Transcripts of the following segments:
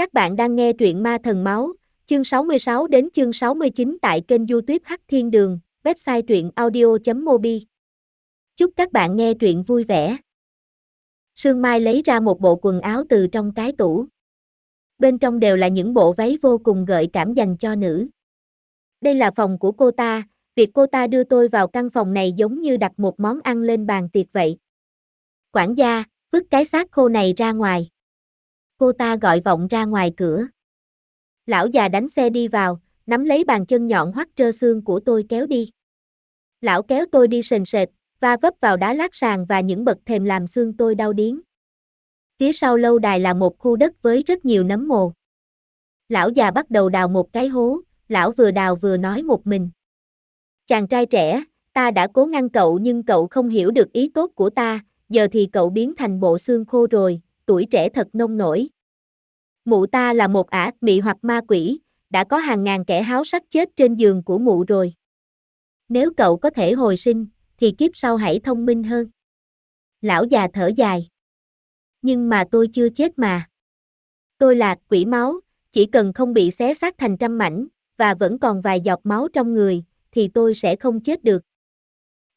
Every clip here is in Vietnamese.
Các bạn đang nghe truyện Ma Thần Máu, chương 66 đến chương 69 tại kênh youtube Hắc Thiên Đường, website truyện audio.mobi. Chúc các bạn nghe truyện vui vẻ. Sương Mai lấy ra một bộ quần áo từ trong cái tủ. Bên trong đều là những bộ váy vô cùng gợi cảm dành cho nữ. Đây là phòng của cô ta, việc cô ta đưa tôi vào căn phòng này giống như đặt một món ăn lên bàn tiệc vậy. Quản gia, vứt cái xác khô này ra ngoài. Cô ta gọi vọng ra ngoài cửa. Lão già đánh xe đi vào, nắm lấy bàn chân nhọn hoắt trơ xương của tôi kéo đi. Lão kéo tôi đi sền sệt, va vấp vào đá lát sàn và những bậc thềm làm xương tôi đau điếng. Phía sau lâu đài là một khu đất với rất nhiều nấm mồ. Lão già bắt đầu đào một cái hố, lão vừa đào vừa nói một mình. Chàng trai trẻ, ta đã cố ngăn cậu nhưng cậu không hiểu được ý tốt của ta, giờ thì cậu biến thành bộ xương khô rồi, tuổi trẻ thật nông nổi. Mụ ta là một ả mị hoặc ma quỷ, đã có hàng ngàn kẻ háo sắc chết trên giường của mụ rồi. Nếu cậu có thể hồi sinh, thì kiếp sau hãy thông minh hơn. Lão già thở dài. Nhưng mà tôi chưa chết mà. Tôi là quỷ máu, chỉ cần không bị xé xác thành trăm mảnh, và vẫn còn vài giọt máu trong người, thì tôi sẽ không chết được.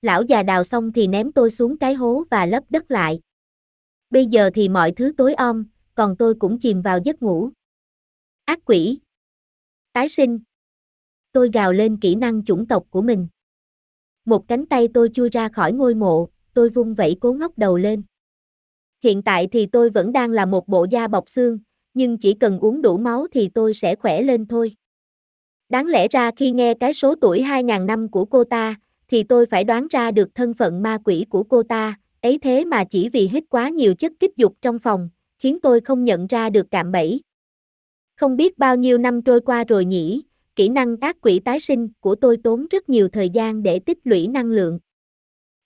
Lão già đào xong thì ném tôi xuống cái hố và lấp đất lại. Bây giờ thì mọi thứ tối om, còn tôi cũng chìm vào giấc ngủ. Ác quỷ. Tái sinh. Tôi gào lên kỹ năng chủng tộc của mình. Một cánh tay tôi chui ra khỏi ngôi mộ, tôi vung vẩy cố ngóc đầu lên. Hiện tại thì tôi vẫn đang là một bộ da bọc xương, nhưng chỉ cần uống đủ máu thì tôi sẽ khỏe lên thôi. Đáng lẽ ra khi nghe cái số tuổi 2000 năm của cô ta, thì tôi phải đoán ra được thân phận ma quỷ của cô ta, ấy thế mà chỉ vì hít quá nhiều chất kích dục trong phòng, khiến tôi không nhận ra được cạm bẫy. Không biết bao nhiêu năm trôi qua rồi nhỉ, kỹ năng ác quỷ tái sinh của tôi tốn rất nhiều thời gian để tích lũy năng lượng.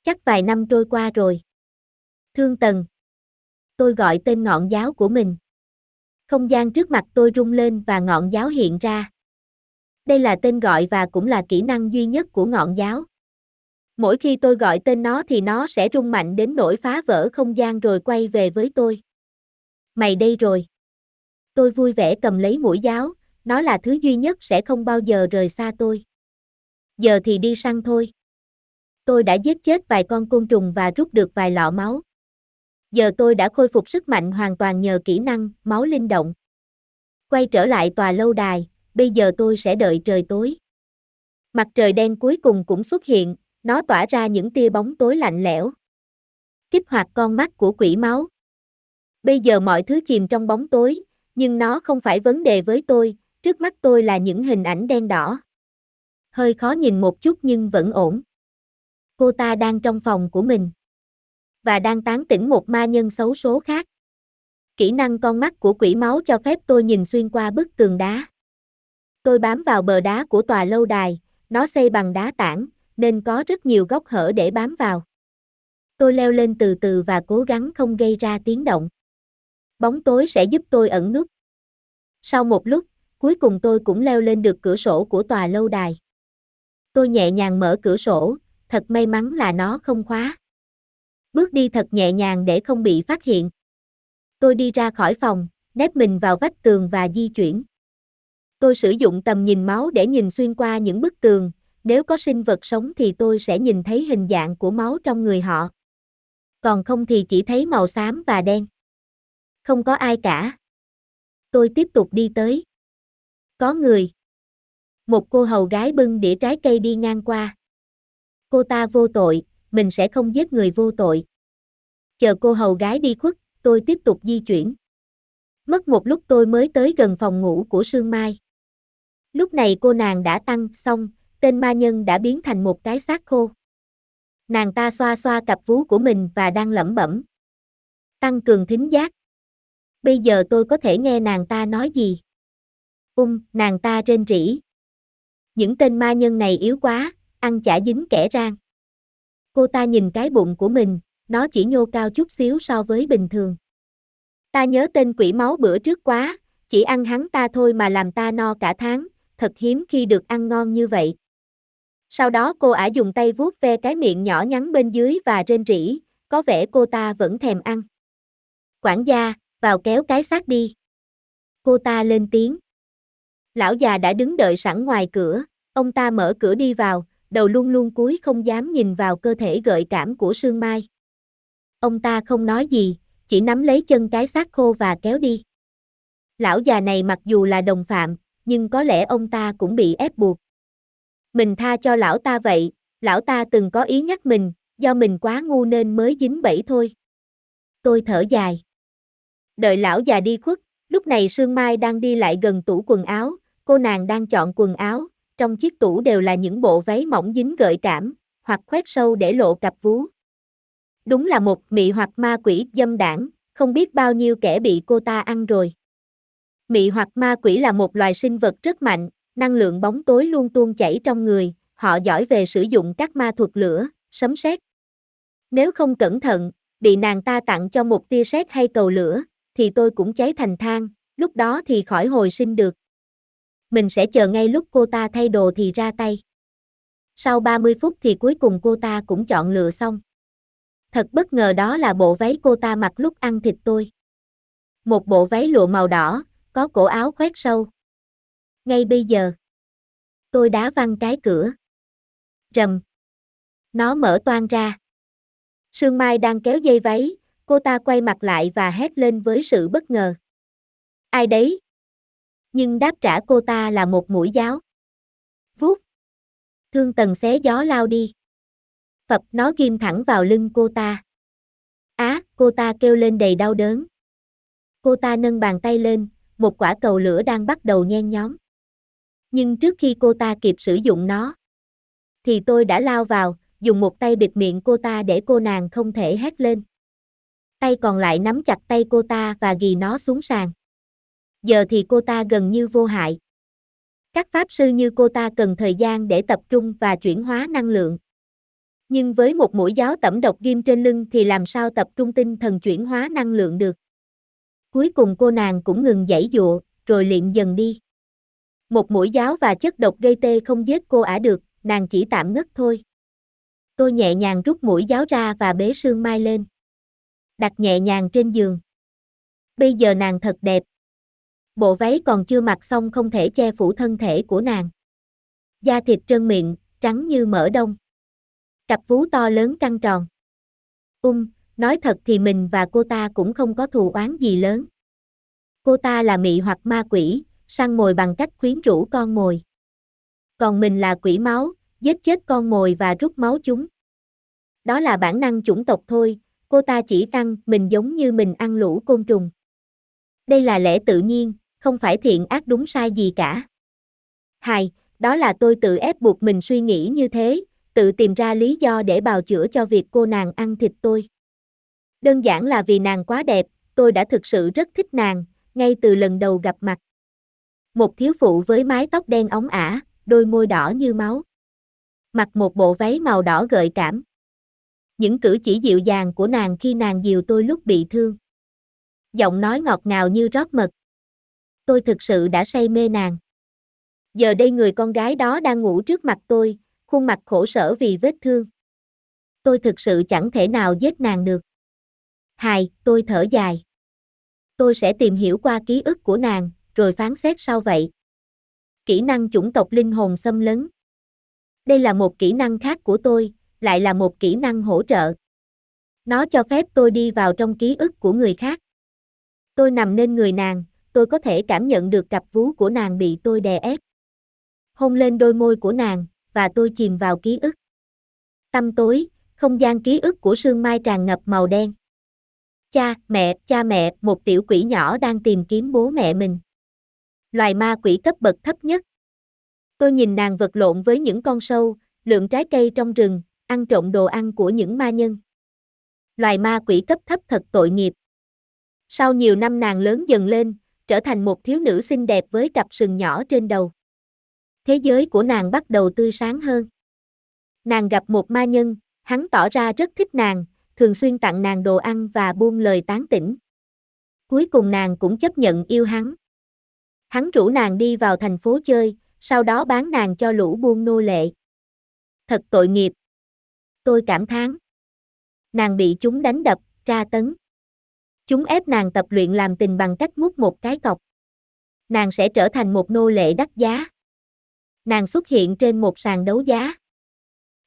Chắc vài năm trôi qua rồi. Thương Tần. Tôi gọi tên ngọn giáo của mình. Không gian trước mặt tôi rung lên và ngọn giáo hiện ra. Đây là tên gọi và cũng là kỹ năng duy nhất của ngọn giáo. Mỗi khi tôi gọi tên nó thì nó sẽ rung mạnh đến nỗi phá vỡ không gian rồi quay về với tôi. Mày đây rồi. Tôi vui vẻ cầm lấy mũi giáo, nó là thứ duy nhất sẽ không bao giờ rời xa tôi. Giờ thì đi săn thôi. Tôi đã giết chết vài con côn trùng và rút được vài lọ máu. Giờ tôi đã khôi phục sức mạnh hoàn toàn nhờ kỹ năng máu linh động. Quay trở lại tòa lâu đài, bây giờ tôi sẽ đợi trời tối. Mặt trời đen cuối cùng cũng xuất hiện, nó tỏa ra những tia bóng tối lạnh lẽo. Kích hoạt con mắt của quỷ máu. Bây giờ mọi thứ chìm trong bóng tối, nhưng nó không phải vấn đề với tôi, trước mắt tôi là những hình ảnh đen đỏ. Hơi khó nhìn một chút nhưng vẫn ổn. Cô ta đang trong phòng của mình. Và đang tán tỉnh một ma nhân xấu số khác. Kỹ năng con mắt của quỷ máu cho phép tôi nhìn xuyên qua bức tường đá. Tôi bám vào bờ đá của tòa lâu đài, nó xây bằng đá tảng, nên có rất nhiều góc hở để bám vào. Tôi leo lên từ từ và cố gắng không gây ra tiếng động. Bóng tối sẽ giúp tôi ẩn nút. Sau một lúc, cuối cùng tôi cũng leo lên được cửa sổ của tòa lâu đài. Tôi nhẹ nhàng mở cửa sổ, thật may mắn là nó không khóa. Bước đi thật nhẹ nhàng để không bị phát hiện. Tôi đi ra khỏi phòng, nép mình vào vách tường và di chuyển. Tôi sử dụng tầm nhìn máu để nhìn xuyên qua những bức tường, nếu có sinh vật sống thì tôi sẽ nhìn thấy hình dạng của máu trong người họ. Còn không thì chỉ thấy màu xám và đen. Không có ai cả. Tôi tiếp tục đi tới. Có người. Một cô hầu gái bưng đĩa trái cây đi ngang qua. Cô ta vô tội, mình sẽ không giết người vô tội. Chờ cô hầu gái đi khuất, tôi tiếp tục di chuyển. Mất một lúc tôi mới tới gần phòng ngủ của Sương Mai. Lúc này cô nàng đã tăng xong, tên ma nhân đã biến thành một cái xác khô. Nàng ta xoa xoa cặp vú của mình và đang lẩm bẩm. Tăng cường thính giác. Bây giờ tôi có thể nghe nàng ta nói gì? Ung, nàng ta rên rỉ. Những tên ma nhân này yếu quá, ăn chả dính kẻ rang. Cô ta nhìn cái bụng của mình, nó chỉ nhô cao chút xíu so với bình thường. Ta nhớ tên quỷ máu bữa trước quá, chỉ ăn hắn ta thôi mà làm ta no cả tháng, thật hiếm khi được ăn ngon như vậy. Sau đó cô ả dùng tay vuốt ve cái miệng nhỏ nhắn bên dưới và rên rỉ, có vẻ cô ta vẫn thèm ăn. Quản gia, vào kéo cái xác đi. Cô ta lên tiếng. Lão già đã đứng đợi sẵn ngoài cửa, ông ta mở cửa đi vào, đầu luôn luôn cúi không dám nhìn vào cơ thể gợi cảm của Sương Mai. Ông ta không nói gì, chỉ nắm lấy chân cái xác khô và kéo đi. Lão già này mặc dù là đồng phạm, nhưng có lẽ ông ta cũng bị ép buộc. Mình tha cho lão ta vậy, lão ta từng có ý nhắc mình, do mình quá ngu nên mới dính bẫy thôi. Tôi thở dài. Đợi lão già đi khuất, lúc này Sương Mai đang đi lại gần tủ quần áo, cô nàng đang chọn quần áo, trong chiếc tủ đều là những bộ váy mỏng dính gợi cảm, hoặc khoét sâu để lộ cặp vú. Đúng là một mị hoặc ma quỷ dâm đảng, không biết bao nhiêu kẻ bị cô ta ăn rồi. Mị hoặc ma quỷ là một loài sinh vật rất mạnh, năng lượng bóng tối luôn tuôn chảy trong người, họ giỏi về sử dụng các ma thuật lửa, sấm sét. Nếu không cẩn thận, bị nàng ta tặng cho một tia sét hay cầu lửa, thì tôi cũng cháy thành than, lúc đó thì khỏi hồi sinh được. Mình sẽ chờ ngay lúc cô ta thay đồ thì ra tay. Sau 30 phút thì cuối cùng cô ta cũng chọn lựa xong. Thật bất ngờ đó là bộ váy cô ta mặc lúc ăn thịt tôi. Một bộ váy lụa màu đỏ, có cổ áo khoét sâu. Ngay bây giờ, tôi đá văng cái cửa. Rầm. Nó mở toang ra. Sương Mai đang kéo dây váy, cô ta quay mặt lại và hét lên với sự bất ngờ. Ai đấy? Nhưng đáp trả cô ta là một mũi giáo. Vút. Thương tần xé gió lao đi. Phập nó ghim thẳng vào lưng cô ta. Á, cô ta kêu lên đầy đau đớn. Cô ta nâng bàn tay lên, một quả cầu lửa đang bắt đầu nhen nhóm. Nhưng trước khi cô ta kịp sử dụng nó, thì tôi đã lao vào, dùng một tay bịt miệng cô ta để cô nàng không thể hét lên. Tay còn lại nắm chặt tay cô ta và ghi nó xuống sàn. Giờ thì cô ta gần như vô hại. Các pháp sư như cô ta cần thời gian để tập trung và chuyển hóa năng lượng. Nhưng với một mũi giáo tẩm độc ghim trên lưng thì làm sao tập trung tinh thần chuyển hóa năng lượng được. Cuối cùng cô nàng cũng ngừng giãy dụa, rồi liệm dần đi. Một mũi giáo và chất độc gây tê không giết cô ả được, nàng chỉ tạm ngất thôi. Tôi nhẹ nhàng rút mũi giáo ra và bế sương mai lên. Đặt nhẹ nhàng trên giường. Bây giờ nàng thật đẹp. Bộ váy còn chưa mặc xong không thể che phủ thân thể của nàng. Da thịt trơn miệng, trắng như mỡ đông. Cặp vú to lớn căng tròn. Ung, nói thật thì mình và cô ta cũng không có thù oán gì lớn. Cô ta là mị hoặc ma quỷ, săn mồi bằng cách khuyến rũ con mồi. Còn mình là quỷ máu, giết chết con mồi và rút máu chúng. Đó là bản năng chủng tộc thôi, cô ta chỉ tăng mình giống như mình ăn lũ côn trùng. Đây là lẽ tự nhiên, không phải thiện ác đúng sai gì cả. Hai, đó là tôi tự ép buộc mình suy nghĩ như thế, tự tìm ra lý do để bào chữa cho việc cô nàng ăn thịt tôi. Đơn giản là vì nàng quá đẹp, tôi đã thực sự rất thích nàng, ngay từ lần đầu gặp mặt. Một thiếu phụ với mái tóc đen óng ả, đôi môi đỏ như máu. Mặc một bộ váy màu đỏ gợi cảm. Những cử chỉ dịu dàng của nàng khi nàng dìu tôi lúc bị thương. Giọng nói ngọt ngào như rót mật. Tôi thực sự đã say mê nàng. Giờ đây người con gái đó đang ngủ trước mặt tôi, khuôn mặt khổ sở vì vết thương. Tôi thực sự chẳng thể nào giết nàng được. Hài, tôi thở dài. Tôi sẽ tìm hiểu qua ký ức của nàng, rồi phán xét sao vậy. Kỹ năng chủng tộc linh hồn xâm lấn. Đây là một kỹ năng khác của tôi, lại là một kỹ năng hỗ trợ. Nó cho phép tôi đi vào trong ký ức của người khác. Tôi nằm lên người nàng, tôi có thể cảm nhận được cặp vú của nàng bị tôi đè ép. Hôn lên đôi môi của nàng, và tôi chìm vào ký ức. Tâm tối, không gian ký ức của sương mai tràn ngập màu đen. Cha, mẹ, cha mẹ, một tiểu quỷ nhỏ đang tìm kiếm bố mẹ mình. Loài ma quỷ cấp bậc thấp nhất. Tôi nhìn nàng vật lộn với những con sâu, lượng trái cây trong rừng, ăn trộm đồ ăn của những ma nhân. Loài ma quỷ cấp thấp thật tội nghiệp. Sau nhiều năm nàng lớn dần lên, trở thành một thiếu nữ xinh đẹp với cặp sừng nhỏ trên đầu. Thế giới của nàng bắt đầu tươi sáng hơn. Nàng gặp một ma nhân, hắn tỏ ra rất thích nàng, thường xuyên tặng nàng đồ ăn và buông lời tán tỉnh. Cuối cùng nàng cũng chấp nhận yêu hắn. Hắn rủ nàng đi vào thành phố chơi, sau đó bán nàng cho lũ buôn nô lệ. Thật tội nghiệp. Tôi cảm thán. Nàng bị chúng đánh đập, tra tấn. Chúng ép nàng tập luyện làm tình bằng cách mút một cái cọc. nàng sẽ trở thành một nô lệ đắt giá. Nàng xuất hiện trên một sàn đấu giá.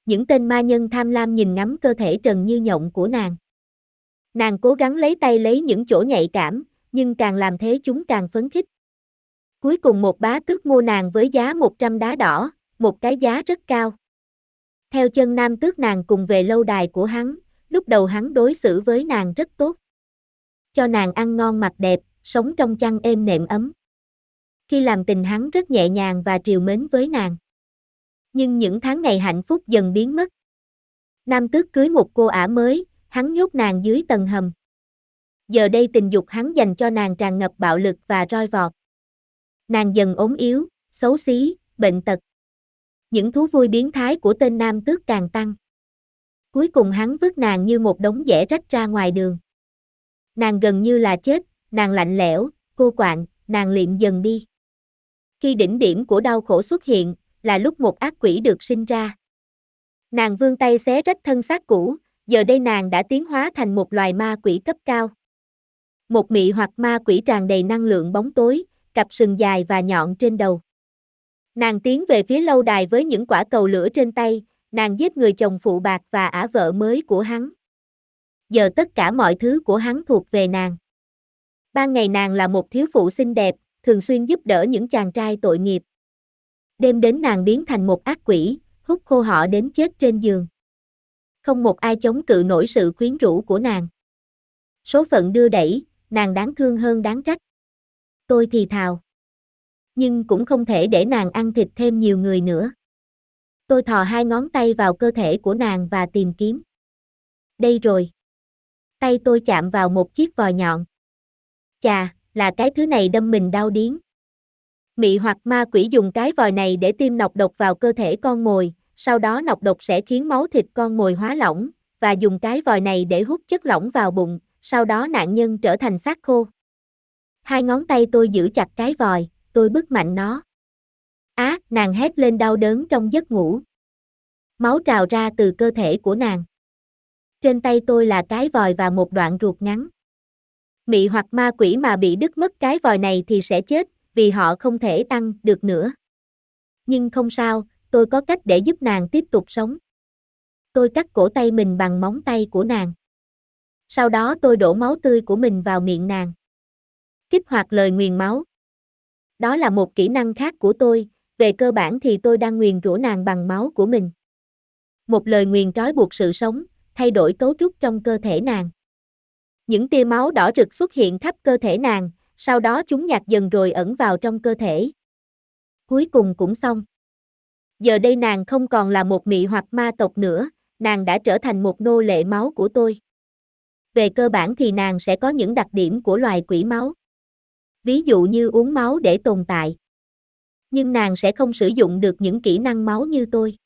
Những tên ma nhân tham lam nhìn ngắm cơ thể trần như nhộng của nàng. Nàng cố gắng lấy tay lấy những chỗ nhạy cảm, nhưng càng làm thế chúng càng phấn khích. Cuối cùng một bá tước mua nàng với giá 100 đá đỏ, một cái giá rất cao. Theo chân nam tước nàng cùng về lâu đài của hắn, lúc đầu hắn đối xử với nàng rất tốt. Cho nàng ăn ngon mặc đẹp, sống trong chăn êm nệm ấm. Khi làm tình hắn rất nhẹ nhàng và triều mến với nàng. Nhưng những tháng ngày hạnh phúc dần biến mất. Nam tước cưới một cô ả mới, hắn nhốt nàng dưới tầng hầm. Giờ đây tình dục hắn dành cho nàng tràn ngập bạo lực và roi vọt. Nàng dần ốm yếu, xấu xí, bệnh tật. Những thú vui biến thái của tên nam tước càng tăng. Cuối cùng hắn vứt nàng như một đống dẻ rách ra ngoài đường. Nàng gần như là chết, nàng lạnh lẽo, cô quạng, nàng liệm dần đi. Khi đỉnh điểm của đau khổ xuất hiện, là lúc một ác quỷ được sinh ra. Nàng vươn tay xé rách thân xác cũ, giờ đây nàng đã tiến hóa thành một loài ma quỷ cấp cao. Một mị hoặc ma quỷ tràn đầy năng lượng bóng tối, cặp sừng dài và nhọn trên đầu. Nàng tiến về phía lâu đài với những quả cầu lửa trên tay, nàng giết người chồng phụ bạc và ả vợ mới của hắn. Giờ tất cả mọi thứ của hắn thuộc về nàng. Ban ngày nàng là một thiếu phụ xinh đẹp, thường xuyên giúp đỡ những chàng trai tội nghiệp. Đêm đến nàng biến thành một ác quỷ, hút khô họ đến chết trên giường. Không một ai chống cự nổi sự quyến rũ của nàng. Số phận đưa đẩy, nàng đáng thương hơn đáng trách. Tôi thì thào. Nhưng cũng không thể để nàng ăn thịt thêm nhiều người nữa. Tôi thò hai ngón tay vào cơ thể của nàng và tìm kiếm. Đây rồi. Tay tôi chạm vào một chiếc vòi nhọn. Chà, là cái thứ này đâm mình đau điếng. Mị hoặc ma quỷ dùng cái vòi này để tiêm nọc độc vào cơ thể con mồi, sau đó nọc độc sẽ khiến máu thịt con mồi hóa lỏng, và dùng cái vòi này để hút chất lỏng vào bụng, sau đó nạn nhân trở thành xác khô. Hai ngón tay tôi giữ chặt cái vòi, tôi bức mạnh nó. Á, nàng hét lên đau đớn trong giấc ngủ. Máu trào ra từ cơ thể của nàng. Trên tay tôi là cái vòi và một đoạn ruột ngắn. Mị hoặc ma quỷ mà bị đứt mất cái vòi này thì sẽ chết, vì họ không thể ăn được nữa. Nhưng không sao, tôi có cách để giúp nàng tiếp tục sống. Tôi cắt cổ tay mình bằng móng tay của nàng. Sau đó tôi đổ máu tươi của mình vào miệng nàng. Kích hoạt lời nguyền máu. Đó là một kỹ năng khác của tôi, về cơ bản thì tôi đang nguyền rủa nàng bằng máu của mình. Một lời nguyền trói buộc sự sống, thay đổi cấu trúc trong cơ thể nàng. Những tia máu đỏ rực xuất hiện khắp cơ thể nàng, sau đó chúng nhạt dần rồi ẩn vào trong cơ thể. Cuối cùng cũng xong. Giờ đây nàng không còn là một mị hoặc ma tộc nữa, nàng đã trở thành một nô lệ máu của tôi. Về cơ bản thì nàng sẽ có những đặc điểm của loài quỷ máu. Ví dụ như uống máu để tồn tại. Nhưng nàng sẽ không sử dụng được những kỹ năng máu như tôi.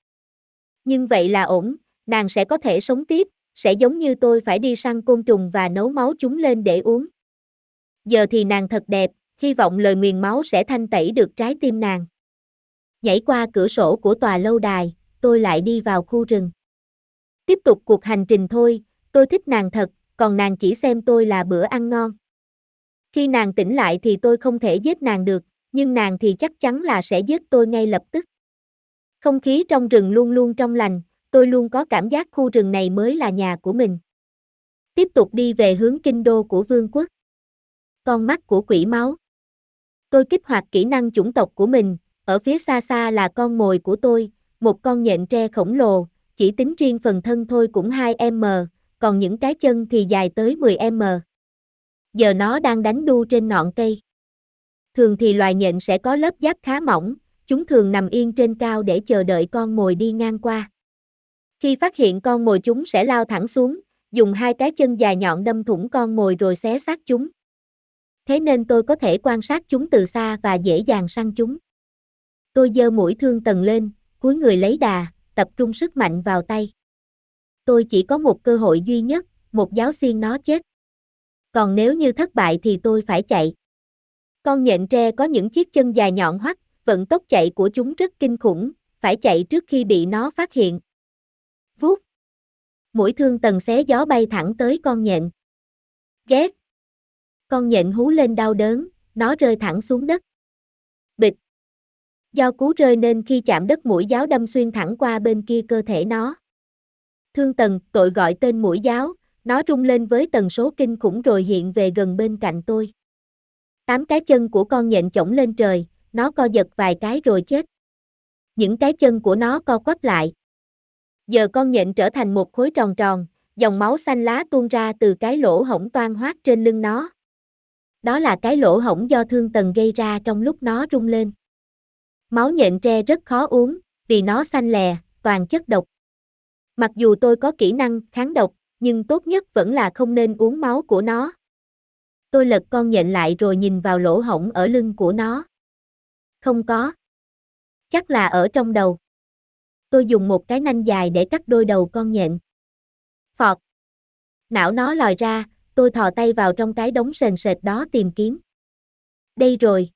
Nhưng vậy là ổn, nàng sẽ có thể sống tiếp, sẽ giống như tôi phải đi săn côn trùng và nấu máu chúng lên để uống. Giờ thì nàng thật đẹp, hy vọng lời nguyền máu sẽ thanh tẩy được trái tim nàng. Nhảy qua cửa sổ của tòa lâu đài, tôi lại đi vào khu rừng. Tiếp tục cuộc hành trình thôi, tôi thích nàng thật, còn nàng chỉ xem tôi là bữa ăn ngon. Khi nàng tỉnh lại thì tôi không thể giết nàng được, nhưng nàng thì chắc chắn là sẽ giết tôi ngay lập tức. Không khí trong rừng luôn luôn trong lành, tôi luôn có cảm giác khu rừng này mới là nhà của mình. Tiếp tục đi về hướng kinh đô của vương quốc. Con mắt của quỷ máu. Tôi kích hoạt kỹ năng chủng tộc của mình, ở phía xa xa là con mồi của tôi, một con nhện tre khổng lồ, chỉ tính riêng phần thân thôi cũng 2m, còn những cái chân thì dài tới 10m. Giờ nó đang đánh đu trên ngọn cây. Thường thì loài nhện sẽ có lớp giáp khá mỏng, chúng thường nằm yên trên cao để chờ đợi con mồi đi ngang qua. Khi phát hiện con mồi chúng sẽ lao thẳng xuống, dùng hai cái chân dài nhọn đâm thủng con mồi rồi xé xác chúng. Thế nên tôi có thể quan sát chúng từ xa và dễ dàng săn chúng. Tôi giơ mũi thương tần lên, cúi người lấy đà, tập trung sức mạnh vào tay. Tôi chỉ có một cơ hội duy nhất, một giáo xiên nó chết. Còn nếu như thất bại thì tôi phải chạy. Con nhện tre có những chiếc chân dài nhọn hoắt, vận tốc chạy của chúng rất kinh khủng, phải chạy trước khi bị nó phát hiện. Vút. Mũi thương tần xé gió bay thẳng tới con nhện. Ghét. Con nhện hú lên đau đớn, nó rơi thẳng xuống đất. bịch Do cú rơi nên khi chạm đất mũi giáo đâm xuyên thẳng qua bên kia cơ thể nó. Thương tần, tội gọi tên mũi giáo, nó rung lên với tần số kinh khủng rồi hiện về gần bên cạnh tôi. Tám cái chân của con nhện chổng lên trời, nó co giật vài cái rồi chết. Những cái chân của nó co quắp lại. Giờ con nhện trở thành một khối tròn tròn, dòng máu xanh lá tuôn ra từ cái lỗ hổng toan hoác trên lưng nó. Đó là cái lỗ hổng do thương tần gây ra trong lúc nó rung lên. Máu nhện tre rất khó uống, vì nó xanh lè, toàn chất độc. Mặc dù tôi có kỹ năng kháng độc, nhưng tốt nhất vẫn là không nên uống máu của nó. Tôi lật con nhện lại rồi nhìn vào lỗ hổng ở lưng của nó. Không có. Chắc là ở trong đầu. Tôi dùng một cái nanh dài để cắt đôi đầu con nhện. Phọt. Não nó lòi ra, tôi thò tay vào trong cái đống sền sệt đó tìm kiếm. Đây rồi.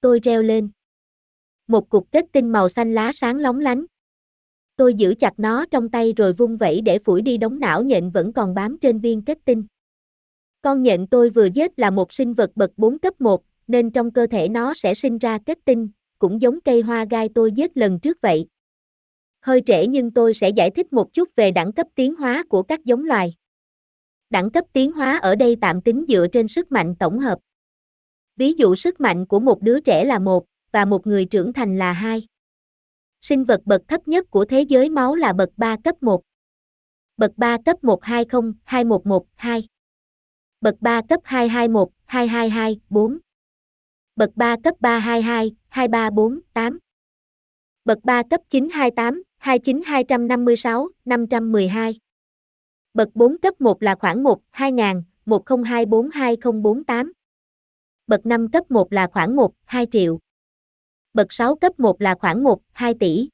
Tôi reo lên. Một cục kết tinh màu xanh lá sáng lóng lánh. Tôi giữ chặt nó trong tay rồi vung vẩy để phủi đi đống não nhện vẫn còn bám trên viên kết tinh. Con nhện tôi vừa giết là một sinh vật bậc 4 cấp 1, nên trong cơ thể nó sẽ sinh ra kết tinh, cũng giống cây hoa gai tôi giết lần trước vậy. Hơi trễ nhưng tôi sẽ giải thích một chút về đẳng cấp tiến hóa của các giống loài. Đẳng cấp tiến hóa ở đây tạm tính dựa trên sức mạnh tổng hợp. Ví dụ sức mạnh của một đứa trẻ là một, và một người trưởng thành là hai. Sinh vật bậc thấp nhất của thế giới máu là bậc 3 cấp 1. Bậc 3 cấp 120, 2112. Bậc 3 cấp 221, 222, 4. Bậc 3 cấp 322, 2348. Bậc 3 cấp 928, 29256, 512. Bậc 4 cấp 1 là khoảng 1, 2000, 10242048. Bậc 5 cấp 1 là khoảng 1, 2 triệu. Bậc 6 cấp 1 là khoảng 1, 2 tỷ.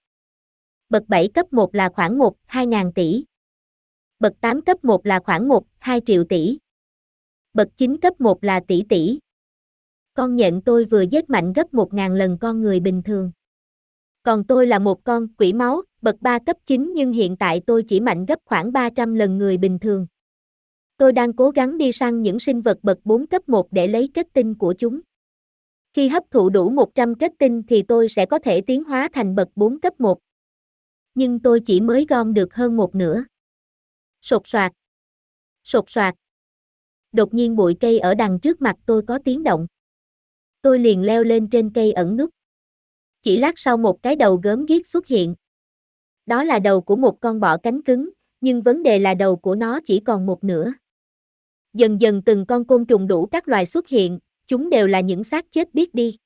Bậc 7 cấp 1 là khoảng 1, 2 ngàn tỷ. Bậc 8 cấp 1 là khoảng 1, 2 triệu tỷ. Bậc 9 cấp 1 là tỷ tỷ. Con nhện tôi vừa giết mạnh gấp 1.000 lần con người bình thường. Còn tôi là một con quỷ máu, bậc 3 cấp 9 nhưng hiện tại tôi chỉ mạnh gấp khoảng 300 lần người bình thường. Tôi đang cố gắng đi săn những sinh vật bậc 4 cấp 1 để lấy kết tinh của chúng. Khi hấp thụ đủ 100 kết tinh thì tôi sẽ có thể tiến hóa thành bậc 4 cấp 1. Nhưng tôi chỉ mới gom được hơn một nửa. Sột soạt. Sột soạt. Đột nhiên bụi cây ở đằng trước mặt tôi có tiếng động. Tôi liền leo lên trên cây ẩn núp. Chỉ lát sau một cái đầu gớm ghiếc xuất hiện. Đó là đầu của một con bọ cánh cứng, nhưng vấn đề là đầu của nó chỉ còn một nửa. Dần dần từng con côn trùng đủ các loài xuất hiện, chúng đều là những xác chết biết đi.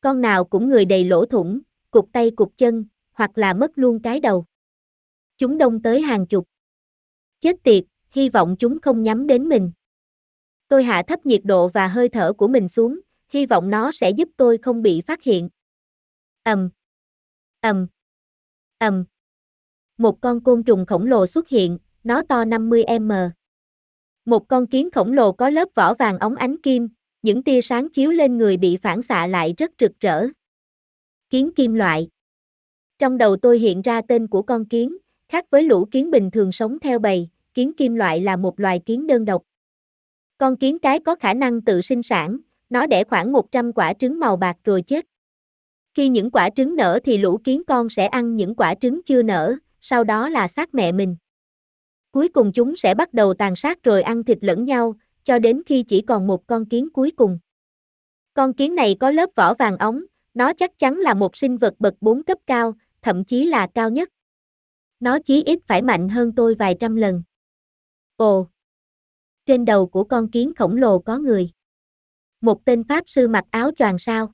Con nào cũng người đầy lỗ thủng, cục tay cục chân, hoặc là mất luôn cái đầu. Chúng đông tới hàng chục. Chết tiệt, hy vọng chúng không nhắm đến mình. Tôi hạ thấp nhiệt độ và hơi thở của mình xuống, hy vọng nó sẽ giúp tôi không bị phát hiện. Ầm. Ầm. Ầm. Một con côn trùng khổng lồ xuất hiện, nó to 50m. Một con kiến khổng lồ có lớp vỏ vàng óng ánh kim, những tia sáng chiếu lên người bị phản xạ lại rất rực rỡ. Kiến kim loại. Trong đầu tôi hiện ra tên của con kiến, khác với lũ kiến bình thường sống theo bầy, kiến kim loại là một loài kiến đơn độc. Con kiến cái có khả năng tự sinh sản, nó đẻ khoảng 100 quả trứng màu bạc rồi chết. Khi những quả trứng nở thì lũ kiến con sẽ ăn những quả trứng chưa nở, sau đó là xác mẹ mình. Cuối cùng chúng sẽ bắt đầu tàn sát rồi ăn thịt lẫn nhau, cho đến khi chỉ còn một con kiến cuối cùng. Con kiến này có lớp vỏ vàng óng, nó chắc chắn là một sinh vật bậc 4 cấp cao, thậm chí là cao nhất. Nó chí ít phải mạnh hơn tôi vài trăm lần. Ồ! Trên đầu của con kiến khổng lồ có người. Một tên pháp sư mặc áo choàng sao?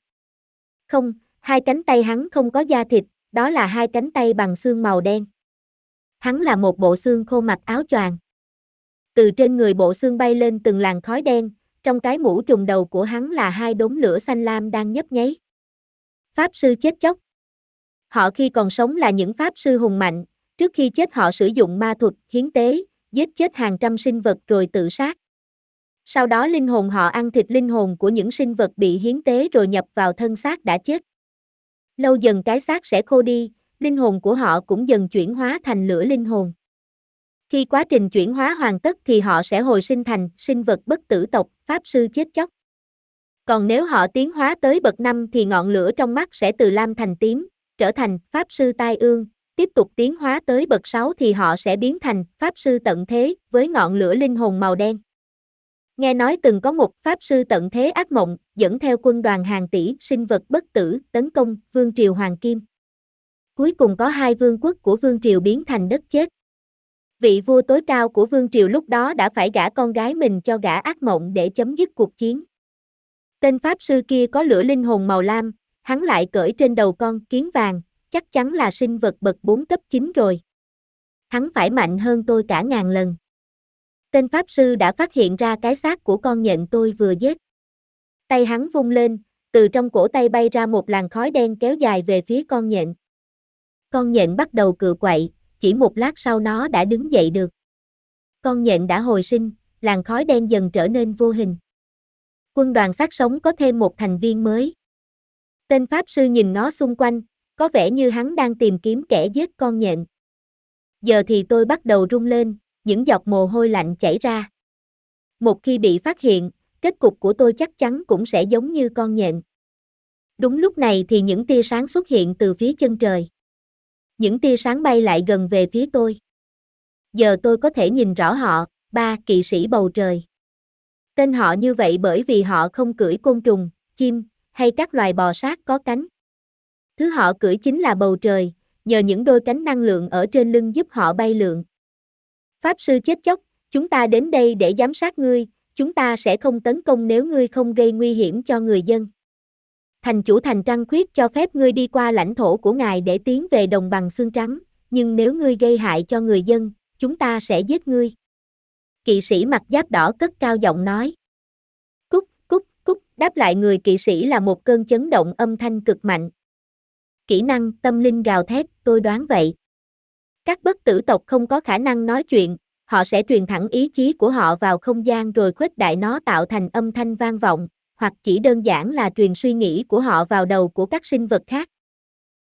Không, hai cánh tay hắn không có da thịt, đó là hai cánh tay bằng xương màu đen. Hắn là một bộ xương khô mặc áo choàng. Từ trên người bộ xương bay lên từng làn khói đen, trong cái mũ trùng đầu của hắn là hai đốm lửa xanh lam đang nhấp nháy. Pháp sư chết chóc. Họ khi còn sống là những pháp sư hùng mạnh, trước khi chết họ sử dụng ma thuật, hiến tế, giết chết hàng trăm sinh vật rồi tự sát. Sau đó linh hồn họ ăn thịt linh hồn của những sinh vật bị hiến tế rồi nhập vào thân xác đã chết. Lâu dần cái xác sẽ khô đi, linh hồn của họ cũng dần chuyển hóa thành lửa linh hồn. Khi quá trình chuyển hóa hoàn tất thì họ sẽ hồi sinh thành sinh vật bất tử tộc, pháp sư chết chóc. Còn nếu họ tiến hóa tới bậc 5 thì ngọn lửa trong mắt sẽ từ lam thành tím, trở thành Pháp Sư Tai Ương, tiếp tục tiến hóa tới bậc 6 thì họ sẽ biến thành Pháp Sư Tận Thế, với ngọn lửa linh hồn màu đen. Nghe nói từng có một Pháp Sư Tận Thế ác mộng, dẫn theo quân đoàn hàng tỷ sinh vật bất tử tấn công Vương Triều Hoàng Kim. Cuối cùng có hai vương quốc của Vương Triều biến thành đất chết. Vị vua tối cao của Vương Triều lúc đó đã phải gả con gái mình cho gã ác mộng để chấm dứt cuộc chiến. Tên Pháp Sư kia có lửa linh hồn màu lam, hắn lại cởi trên đầu con kiến vàng, chắc chắn là sinh vật bậc 4 cấp 9 rồi. Hắn phải mạnh hơn tôi cả ngàn lần. Tên Pháp Sư đã phát hiện ra cái xác của con nhện tôi vừa giết. Tay hắn vung lên, từ trong cổ tay bay ra một làn khói đen kéo dài về phía con nhện. Con nhện bắt đầu cựa quậy, chỉ một lát sau nó đã đứng dậy được. Con nhện đã hồi sinh, làn khói đen dần trở nên vô hình. Quân đoàn sát sống có thêm một thành viên mới. Tên Pháp Sư nhìn nó xung quanh, có vẻ như hắn đang tìm kiếm kẻ giết con nhện. Giờ thì tôi bắt đầu run lên, những giọt mồ hôi lạnh chảy ra. Một khi bị phát hiện, kết cục của tôi chắc chắn cũng sẽ giống như con nhện. Đúng lúc này thì những tia sáng xuất hiện từ phía chân trời. Những tia sáng bay lại gần về phía tôi. Giờ tôi có thể nhìn rõ họ, ba kỵ sĩ bầu trời. Tên họ như vậy bởi vì họ không cưỡi côn trùng, chim, hay các loài bò sát có cánh. Thứ họ cưỡi chính là bầu trời, nhờ những đôi cánh năng lượng ở trên lưng giúp họ bay lượn. Pháp sư chết chóc, chúng ta đến đây để giám sát ngươi, chúng ta sẽ không tấn công nếu ngươi không gây nguy hiểm cho người dân. Thành chủ thành trăng khuyết cho phép ngươi đi qua lãnh thổ của ngài để tiến về đồng bằng xương trắng, nhưng nếu ngươi gây hại cho người dân, chúng ta sẽ giết ngươi. Kỵ sĩ mặc giáp đỏ cất cao giọng nói. Cúc, cúc, cúc, đáp lại người kỵ sĩ là một cơn chấn động âm thanh cực mạnh. Kỹ năng tâm linh gào thét, tôi đoán vậy. Các bất tử tộc không có khả năng nói chuyện, họ sẽ truyền thẳng ý chí của họ vào không gian rồi khuếch đại nó tạo thành âm thanh vang vọng, hoặc chỉ đơn giản là truyền suy nghĩ của họ vào đầu của các sinh vật khác.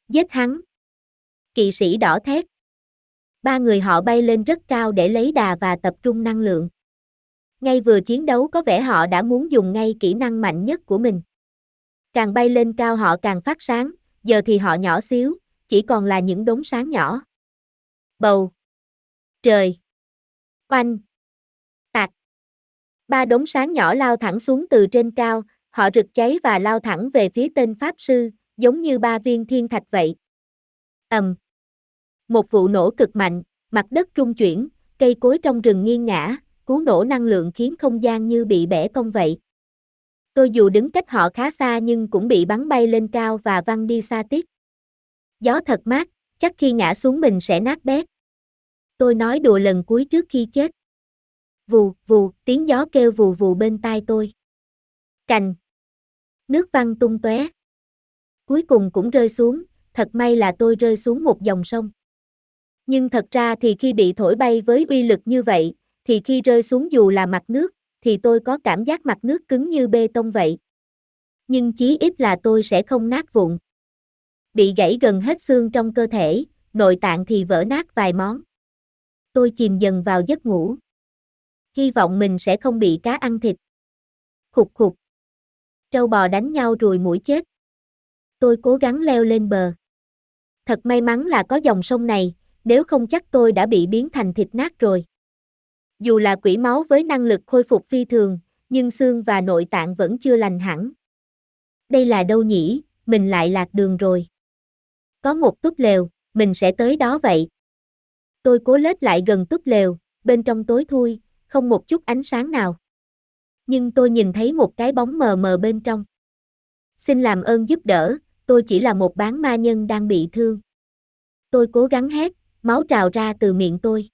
Giết hắn. Kỵ sĩ đỏ thét. Ba người họ bay lên rất cao để lấy đà và tập trung năng lượng. Ngay vừa chiến đấu có vẻ họ đã muốn dùng ngay kỹ năng mạnh nhất của mình. Càng bay lên cao họ càng phát sáng, giờ thì họ nhỏ xíu, chỉ còn là những đốm sáng nhỏ. Bầu. Trời. Oanh. Ba đống sáng nhỏ lao thẳng xuống từ trên cao, họ rực cháy và lao thẳng về phía tên Pháp Sư, giống như ba viên thiên thạch vậy. ầm. Một vụ nổ cực mạnh, mặt đất rung chuyển, cây cối trong rừng nghiêng ngã, cú nổ năng lượng khiến không gian như bị bẻ cong vậy. Tôi dù đứng cách họ khá xa nhưng cũng bị bắn bay lên cao và văng đi xa tiếp. Gió thật mát, chắc khi ngã xuống mình sẽ nát bét. Tôi nói đùa lần cuối trước khi chết. Vù, vù, tiếng gió kêu vù vù bên tai tôi. Cành. Nước văng tung tóe. Cuối cùng cũng rơi xuống, thật may là tôi rơi xuống một dòng sông. Nhưng thật ra thì khi bị thổi bay với uy lực như vậy, thì khi rơi xuống dù là mặt nước, thì tôi có cảm giác mặt nước cứng như bê tông vậy. Nhưng chí ít là tôi sẽ không nát vụn. Bị gãy gần hết xương trong cơ thể, nội tạng thì vỡ nát vài món. Tôi chìm dần vào giấc ngủ. Hy vọng mình sẽ không bị cá ăn thịt. Khục khục. Trâu bò đánh nhau rồi mũi chết. Tôi cố gắng leo lên bờ. Thật may mắn là có dòng sông này, nếu không chắc tôi đã bị biến thành thịt nát rồi. Dù là quỷ máu với năng lực khôi phục phi thường, nhưng xương và nội tạng vẫn chưa lành hẳn. Đây là đâu nhỉ, mình lại lạc đường rồi. Có một túp lều, mình sẽ tới đó vậy. Tôi cố lết lại gần túp lều, bên trong tối thui, không một chút ánh sáng nào. Nhưng tôi nhìn thấy một cái bóng mờ mờ bên trong. Xin làm ơn giúp đỡ, tôi chỉ là một bán ma nhân đang bị thương. Tôi cố gắng hét, máu trào ra từ miệng tôi.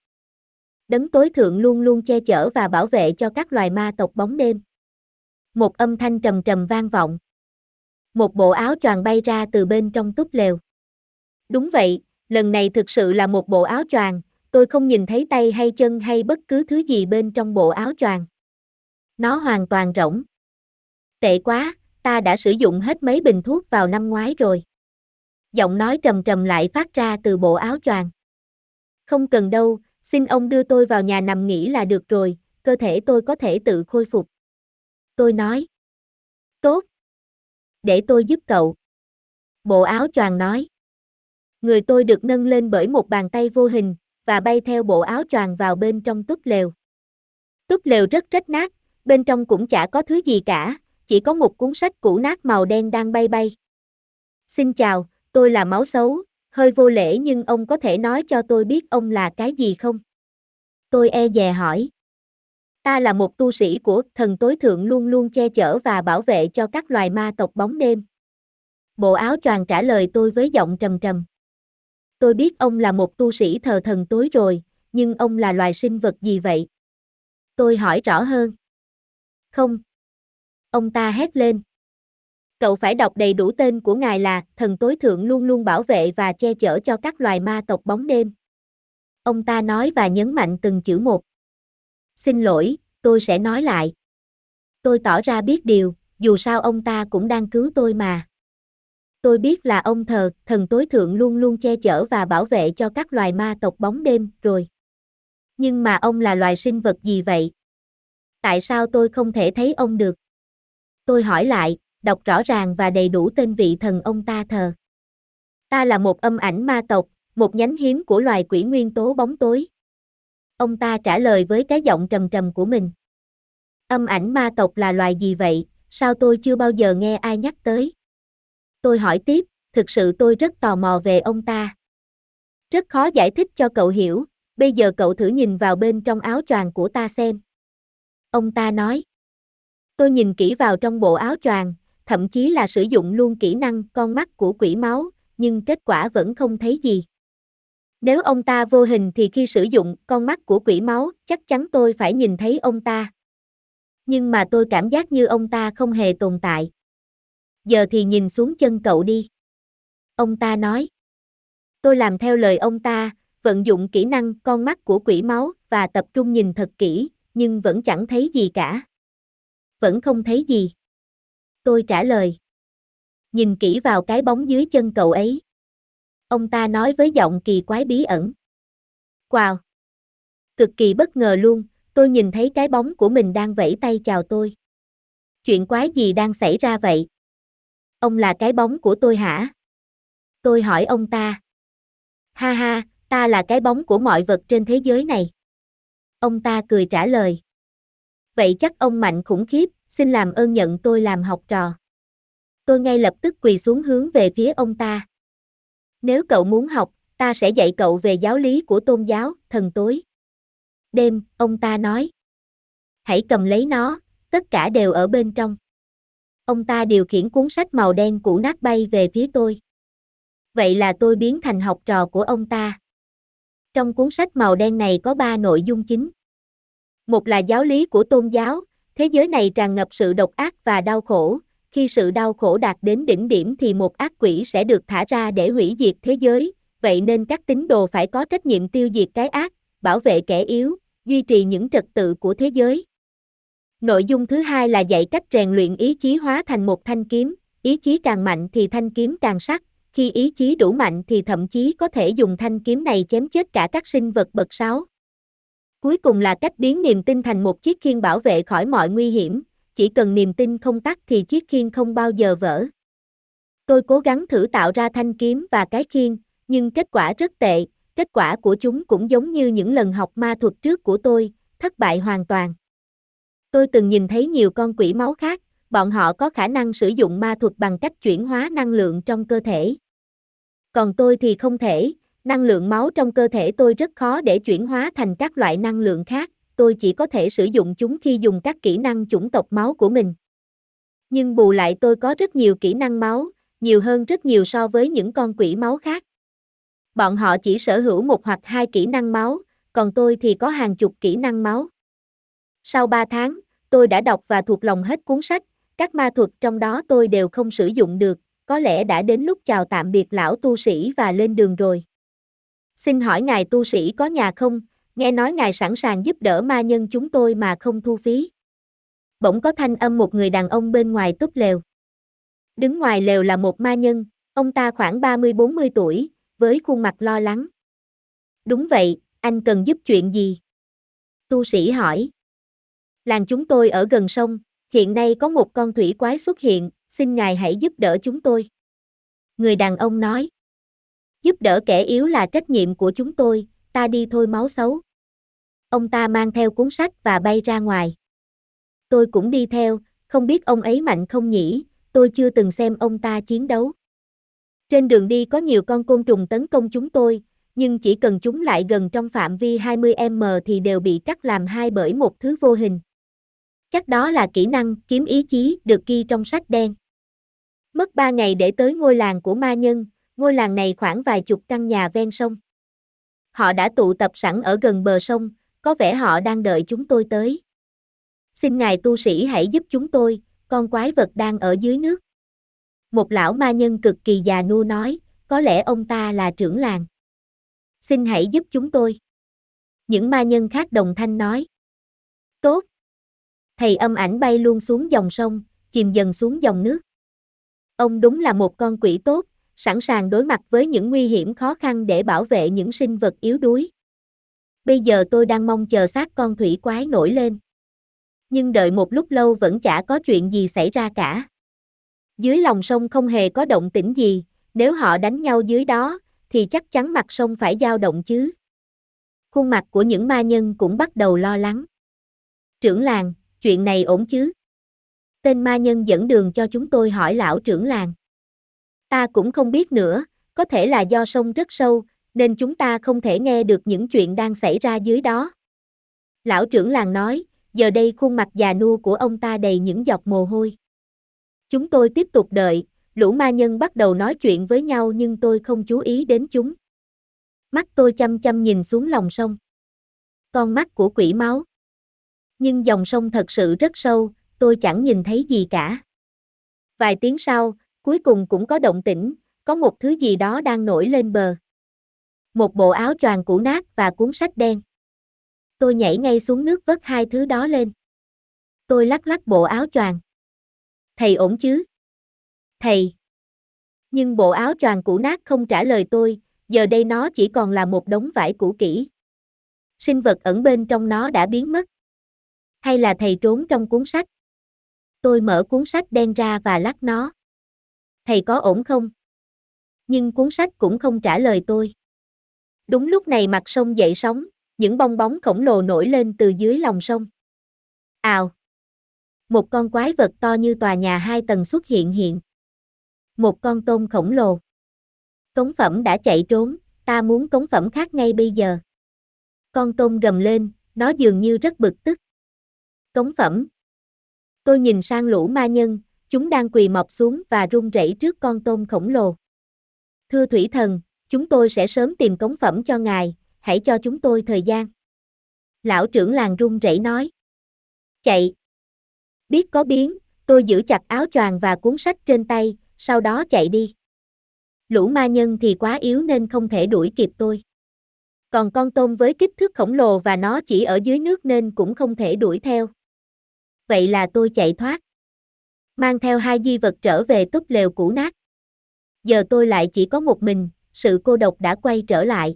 Đấng tối thượng luôn luôn che chở và bảo vệ cho các loài ma tộc bóng đêm. Một âm thanh trầm trầm vang vọng. Một bộ áo choàng bay ra từ bên trong túp lều. Đúng vậy, lần này thực sự là một bộ áo choàng, tôi không nhìn thấy tay hay chân hay bất cứ thứ gì bên trong bộ áo choàng. Nó hoàn toàn rỗng. Tệ quá, ta đã sử dụng hết mấy bình thuốc vào năm ngoái rồi. Giọng nói trầm trầm lại phát ra từ bộ áo choàng. Không cần đâu, xin ông đưa tôi vào nhà nằm nghỉ là được rồi, cơ thể tôi có thể tự khôi phục. Tôi nói. Tốt. Để tôi giúp cậu. Bộ áo choàng nói. Người tôi được nâng lên bởi một bàn tay vô hình, và bay theo bộ áo choàng vào bên trong túp lều. Túp lều rất rách nát, bên trong cũng chả có thứ gì cả, chỉ có một cuốn sách cũ nát màu đen đang bay bay. Xin chào, tôi là máu xấu, hơi vô lễ nhưng ông có thể nói cho tôi biết ông là cái gì không? Tôi e dè hỏi. Ta là một tu sĩ của thần tối thượng luôn luôn che chở và bảo vệ cho các loài ma tộc bóng đêm. Bộ áo choàng trả lời tôi với giọng trầm trầm. Tôi biết ông là một tu sĩ thờ thần tối rồi, nhưng ông là loài sinh vật gì vậy? Tôi hỏi rõ hơn. Không. Ông ta hét lên. Cậu phải đọc đầy đủ tên của ngài là thần tối thượng luôn luôn bảo vệ và che chở cho các loài ma tộc bóng đêm. Ông ta nói và nhấn mạnh từng chữ một. Xin lỗi, tôi sẽ nói lại. Tôi tỏ ra biết điều, dù sao ông ta cũng đang cứu tôi mà. Tôi biết là ông thờ, thần tối thượng luôn luôn che chở và bảo vệ cho các loài ma tộc bóng đêm, rồi. Nhưng mà ông là loài sinh vật gì vậy? Tại sao tôi không thể thấy ông được? Tôi hỏi lại, đọc rõ ràng và đầy đủ tên vị thần ông ta thờ. Ta là một âm ảnh ma tộc, một nhánh hiếm của loài quỷ nguyên tố bóng tối. Ông ta trả lời với cái giọng trầm trầm của mình. Âm ảnh ma tộc là loài gì vậy, sao tôi chưa bao giờ nghe ai nhắc tới? Tôi hỏi tiếp, thực sự tôi rất tò mò về ông ta. Rất khó giải thích cho cậu hiểu, bây giờ cậu thử nhìn vào bên trong áo choàng của ta xem. Ông ta nói. Tôi nhìn kỹ vào trong bộ áo choàng, thậm chí là sử dụng luôn kỹ năng con mắt của quỷ máu, nhưng kết quả vẫn không thấy gì. Nếu ông ta vô hình thì khi sử dụng con mắt của quỷ máu, chắc chắn tôi phải nhìn thấy ông ta. Nhưng mà tôi cảm giác như ông ta không hề tồn tại. Giờ thì nhìn xuống chân cậu đi. Ông ta nói. Tôi làm theo lời ông ta, vận dụng kỹ năng con mắt của quỷ máu và tập trung nhìn thật kỹ, nhưng vẫn chẳng thấy gì cả. Vẫn không thấy gì. Tôi trả lời. Nhìn kỹ vào cái bóng dưới chân cậu ấy. Ông ta nói với giọng kỳ quái bí ẩn. Wow! Cực kỳ bất ngờ luôn, tôi nhìn thấy cái bóng của mình đang vẫy tay chào tôi. Chuyện quái gì đang xảy ra vậy? Ông là cái bóng của tôi hả? Tôi hỏi ông ta. Ha ha, ta là cái bóng của mọi vật trên thế giới này. Ông ta cười trả lời. Vậy chắc ông mạnh khủng khiếp, xin làm ơn nhận tôi làm học trò. Tôi ngay lập tức quỳ xuống hướng về phía ông ta. Nếu cậu muốn học, ta sẽ dạy cậu về giáo lý của tôn giáo, thần tối. Đêm, ông ta nói. Hãy cầm lấy nó, tất cả đều ở bên trong. Ông ta điều khiển cuốn sách màu đen cũ nát bay về phía tôi. Vậy là tôi biến thành học trò của ông ta. Trong cuốn sách màu đen này có ba nội dung chính. Một là giáo lý của tôn giáo, thế giới này tràn ngập sự độc ác và đau khổ, khi sự đau khổ đạt đến đỉnh điểm thì một ác quỷ sẽ được thả ra để hủy diệt thế giới, vậy nên các tín đồ phải có trách nhiệm tiêu diệt cái ác, bảo vệ kẻ yếu, duy trì những trật tự của thế giới. Nội dung thứ hai là dạy cách rèn luyện ý chí hóa thành một thanh kiếm, ý chí càng mạnh thì thanh kiếm càng sắc, khi ý chí đủ mạnh thì thậm chí có thể dùng thanh kiếm này chém chết cả các sinh vật bậc sáu. Cuối cùng là cách biến niềm tin thành một chiếc khiên bảo vệ khỏi mọi nguy hiểm, chỉ cần niềm tin không tắt thì chiếc khiên không bao giờ vỡ. Tôi cố gắng thử tạo ra thanh kiếm và cái khiên, nhưng kết quả rất tệ, kết quả của chúng cũng giống như những lần học ma thuật trước của tôi, thất bại hoàn toàn. Tôi từng nhìn thấy nhiều con quỷ máu khác, bọn họ có khả năng sử dụng ma thuật bằng cách chuyển hóa năng lượng trong cơ thể. Còn tôi thì không thể, năng lượng máu trong cơ thể tôi rất khó để chuyển hóa thành các loại năng lượng khác, tôi chỉ có thể sử dụng chúng khi dùng các kỹ năng chủng tộc máu của mình. Nhưng bù lại tôi có rất nhiều kỹ năng máu, nhiều hơn rất nhiều so với những con quỷ máu khác. Bọn họ chỉ sở hữu một hoặc hai kỹ năng máu, còn tôi thì có hàng chục kỹ năng máu. Sau 3 tháng, tôi đã đọc và thuộc lòng hết cuốn sách, các ma thuật trong đó tôi đều không sử dụng được, có lẽ đã đến lúc chào tạm biệt lão tu sĩ và lên đường rồi. Xin hỏi ngài tu sĩ có nhà không, nghe nói ngài sẵn sàng giúp đỡ ma nhân chúng tôi mà không thu phí. Bỗng có thanh âm một người đàn ông bên ngoài túp lều. Đứng ngoài lều là một ma nhân, ông ta khoảng 30-40 tuổi, với khuôn mặt lo lắng. Đúng vậy, anh cần giúp chuyện gì? Tu sĩ hỏi. Làng chúng tôi ở gần sông, Hiện nay có một con thủy quái xuất hiện, xin ngài hãy giúp đỡ chúng tôi. Người đàn ông nói. Giúp đỡ kẻ yếu là trách nhiệm của chúng tôi, ta đi thôi máu xấu. Ông ta mang theo cuốn sách và bay ra ngoài. Tôi cũng đi theo, không biết ông ấy mạnh không nhỉ, tôi chưa từng xem ông ta chiến đấu. Trên đường đi có nhiều con côn trùng tấn công chúng tôi, nhưng chỉ cần chúng lại gần trong phạm vi 20m thì đều bị cắt làm hai bởi một thứ vô hình. Chắc đó là kỹ năng kiếm ý chí được ghi trong sách đen. Mất 3 ngày để tới ngôi làng của ma nhân, ngôi làng này khoảng vài chục căn nhà ven sông. Họ đã tụ tập sẵn ở gần bờ sông, có vẻ họ đang đợi chúng tôi tới. Xin ngài tu sĩ hãy giúp chúng tôi, con quái vật đang ở dưới nước. Một lão ma nhân cực kỳ già nua nói, có lẽ ông ta là trưởng làng. Xin hãy giúp chúng tôi. Những ma nhân khác đồng thanh nói. Tốt. Thầy âm ảnh bay luôn xuống dòng sông, chìm dần xuống dòng nước. Ông đúng là một con quỷ tốt, sẵn sàng đối mặt với những nguy hiểm khó khăn để bảo vệ những sinh vật yếu đuối. Bây giờ tôi đang mong chờ xác con thủy quái nổi lên. Nhưng đợi một lúc lâu vẫn chả có chuyện gì xảy ra cả. Dưới lòng sông không hề có động tĩnh gì, nếu họ đánh nhau dưới đó, thì chắc chắn mặt sông phải dao động chứ. Khuôn mặt của những ma nhân cũng bắt đầu lo lắng. Trưởng làng, chuyện này ổn chứ? Tên ma nhân dẫn đường cho chúng tôi hỏi lão trưởng làng. Ta cũng không biết nữa, có thể là do sông rất sâu, nên chúng ta không thể nghe được những chuyện đang xảy ra dưới đó. Lão trưởng làng nói, giờ đây khuôn mặt già nua của ông ta đầy những giọt mồ hôi. Chúng tôi tiếp tục đợi, lũ ma nhân bắt đầu nói chuyện với nhau nhưng tôi không chú ý đến chúng. Mắt tôi chăm chăm nhìn xuống lòng sông. Con mắt của quỷ máu. Nhưng dòng sông thật sự rất sâu, tôi chẳng nhìn thấy gì cả. Vài tiếng sau, cuối cùng cũng có động tĩnh, có một thứ gì đó đang nổi lên bờ. Một bộ áo choàng cũ nát và cuốn sách đen. Tôi nhảy ngay xuống nước vớt hai thứ đó lên. Tôi lắc lắc bộ áo choàng. Thầy ổn chứ? Thầy. Nhưng bộ áo choàng cũ nát không trả lời tôi, giờ đây nó chỉ còn là một đống vải cũ kỹ. Sinh vật ẩn bên trong nó đã biến mất. Hay là thầy trốn trong cuốn sách? Tôi mở cuốn sách đen ra và lắc nó. Thầy có ổn không? Nhưng cuốn sách cũng không trả lời tôi. Đúng lúc này mặt sông dậy sóng, những bong bóng khổng lồ nổi lên từ dưới lòng sông. Ào! Một con quái vật to như tòa nhà hai tầng xuất hiện hiện. Một con tôm khổng lồ. Cống phẩm đã chạy trốn, ta muốn cống phẩm khác ngay bây giờ. Con tôm gầm lên, nó dường như rất bực tức. Cống phẩm. Tôi nhìn sang lũ ma nhân, chúng đang quỳ mọp xuống và run rẩy trước con tôm khổng lồ. Thưa thủy thần, chúng tôi sẽ sớm tìm cống phẩm cho ngài, hãy cho chúng tôi thời gian. Lão trưởng làng run rẩy nói. Chạy. Biết có biến, tôi giữ chặt áo choàng và cuốn sách trên tay, sau đó chạy đi. Lũ ma nhân thì quá yếu nên không thể đuổi kịp tôi. Còn con tôm với kích thước khổng lồ và nó chỉ ở dưới nước nên cũng không thể đuổi theo. Vậy là tôi chạy thoát. Mang theo hai di vật trở về túp lều cũ nát. Giờ tôi lại chỉ có một mình, sự cô độc đã quay trở lại.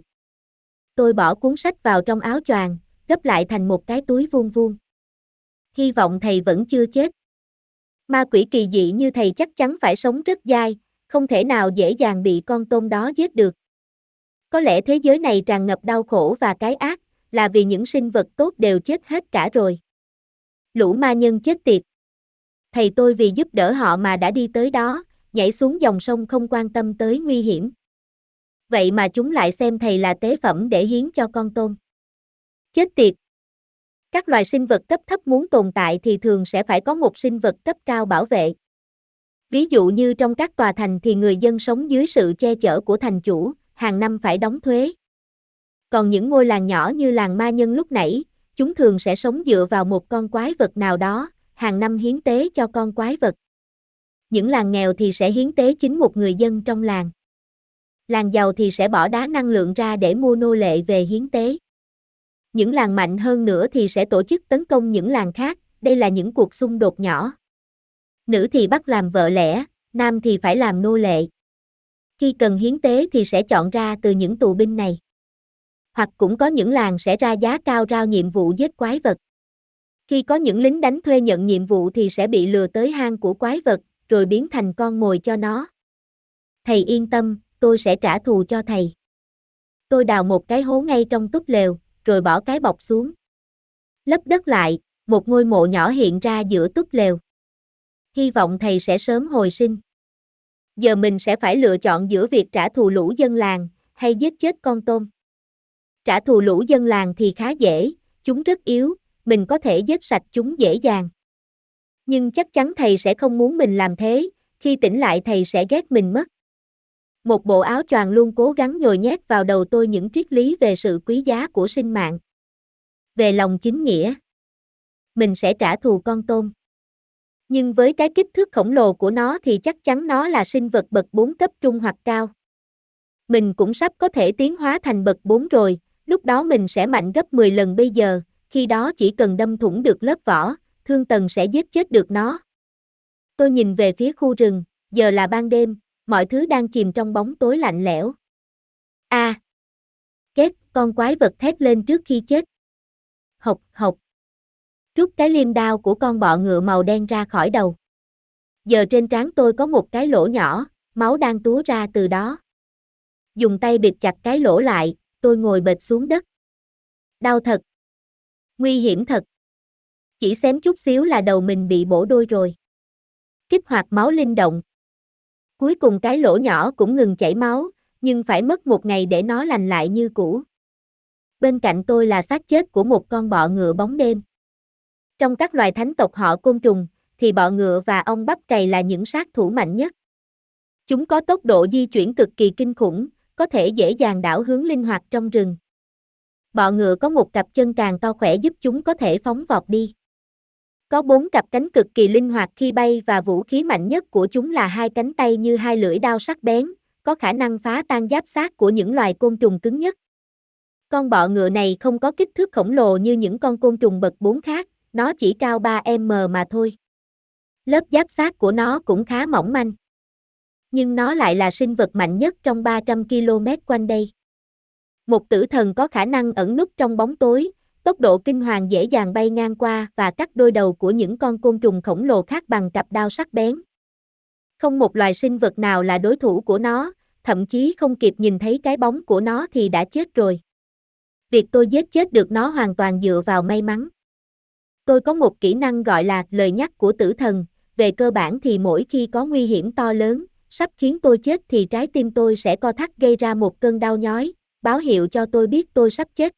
Tôi bỏ cuốn sách vào trong áo choàng, gấp lại thành một cái túi vuông vuông. Hy vọng thầy vẫn chưa chết. Ma quỷ kỳ dị như thầy chắc chắn phải sống rất dai, không thể nào dễ dàng bị con tôm đó giết được. Có lẽ thế giới này tràn ngập đau khổ và cái ác, là vì những sinh vật tốt đều chết hết cả rồi. Lũ ma nhân chết tiệt. Thầy tôi vì giúp đỡ họ mà đã đi tới đó, nhảy xuống dòng sông không quan tâm tới nguy hiểm. Vậy mà chúng lại xem thầy là tế phẩm để hiến cho con tôm. Chết tiệt, các loài sinh vật cấp thấp muốn tồn tại thì thường sẽ phải có một sinh vật cấp cao bảo vệ. Ví dụ như trong các tòa thành thì người dân sống dưới sự che chở của thành chủ, hàng năm phải đóng thuế. Còn những ngôi làng nhỏ như làng ma nhân lúc nãy, chúng thường sẽ sống dựa vào một con quái vật nào đó, hàng năm hiến tế cho con quái vật. Những làng nghèo thì sẽ hiến tế chính một người dân trong làng. Làng giàu thì sẽ bỏ đá năng lượng ra để mua nô lệ về hiến tế. Những làng mạnh hơn nữa thì sẽ tổ chức tấn công những làng khác, đây là những cuộc xung đột nhỏ. Nữ thì bắt làm vợ lẽ, nam thì phải làm nô lệ. Khi cần hiến tế thì sẽ chọn ra từ những tù binh này. Hoặc cũng có những làng sẽ ra giá cao rao nhiệm vụ giết quái vật. Khi có những lính đánh thuê nhận nhiệm vụ thì sẽ bị lừa tới hang của quái vật, rồi biến thành con mồi cho nó. Thầy yên tâm, tôi sẽ trả thù cho thầy. Tôi đào một cái hố ngay trong túp lều, rồi bỏ cái bọc xuống. Lấp đất lại, một ngôi mộ nhỏ hiện ra giữa túp lều. Hy vọng thầy sẽ sớm hồi sinh. Giờ mình sẽ phải lựa chọn giữa việc trả thù lũ dân làng, hay giết chết con tôm. Trả thù lũ dân làng thì khá dễ, chúng rất yếu, mình có thể giết sạch chúng dễ dàng. Nhưng chắc chắn thầy sẽ không muốn mình làm thế, khi tỉnh lại thầy sẽ ghét mình mất. Một bộ áo choàng luôn cố gắng nhồi nhét vào đầu tôi những triết lý về sự quý giá của sinh mạng. Về lòng chính nghĩa. Mình sẽ trả thù con tôm. Nhưng với cái kích thước khổng lồ của nó thì chắc chắn nó là sinh vật bậc 4 cấp trung hoặc cao. Mình cũng sắp có thể tiến hóa thành bậc 4 rồi, lúc đó mình sẽ mạnh gấp 10 lần bây giờ, khi đó chỉ cần đâm thủng được lớp vỏ, thương tần sẽ giết chết được nó. Tôi nhìn về phía khu rừng, giờ là ban đêm, mọi thứ đang chìm trong bóng tối lạnh lẽo. A. À, Kết, con quái vật thét lên trước khi chết. Hộc, hộc. Rút cái liêm đao của con bọ ngựa màu đen ra khỏi đầu. Giờ trên trán tôi có một cái lỗ nhỏ, máu đang túa ra từ đó. Dùng tay bịt chặt cái lỗ lại, tôi ngồi bệt xuống đất. Đau thật. Nguy hiểm thật. Chỉ xém chút xíu là đầu mình bị bổ đôi rồi. Kích hoạt máu linh động. Cuối cùng cái lỗ nhỏ cũng ngừng chảy máu, nhưng phải mất một ngày để nó lành lại như cũ. Bên cạnh tôi là xác chết của một con bọ ngựa bóng đêm. Trong các loài thánh tộc họ côn trùng, thì bọ ngựa và ong bắp cày là những sát thủ mạnh nhất. Chúng có tốc độ di chuyển cực kỳ kinh khủng, có thể dễ dàng đảo hướng linh hoạt trong rừng. Bọ ngựa có một cặp chân càng to khỏe giúp chúng có thể phóng vọt đi. Có bốn cặp cánh cực kỳ linh hoạt khi bay và vũ khí mạnh nhất của chúng là hai cánh tay như hai lưỡi đao sắc bén, có khả năng phá tan giáp xác của những loài côn trùng cứng nhất. Con bọ ngựa này không có kích thước khổng lồ như những con côn trùng bậc 4 khác, nó chỉ cao 3m mà thôi. Lớp giáp xác của nó cũng khá mỏng manh. Nhưng nó lại là sinh vật mạnh nhất trong 300 km quanh đây. Một tử thần có khả năng ẩn núp trong bóng tối, tốc độ kinh hoàng dễ dàng bay ngang qua và cắt đôi đầu của những con côn trùng khổng lồ khác bằng cặp đao sắc bén. Không một loài sinh vật nào là đối thủ của nó, thậm chí không kịp nhìn thấy cái bóng của nó thì đã chết rồi. Việc tôi giết chết được nó hoàn toàn dựa vào may mắn. Tôi có một kỹ năng gọi là lời nhắc của tử thần, về cơ bản thì mỗi khi có nguy hiểm to lớn, sắp khiến tôi chết thì trái tim tôi sẽ co thắt gây ra một cơn đau nhói, báo hiệu cho tôi biết tôi sắp chết.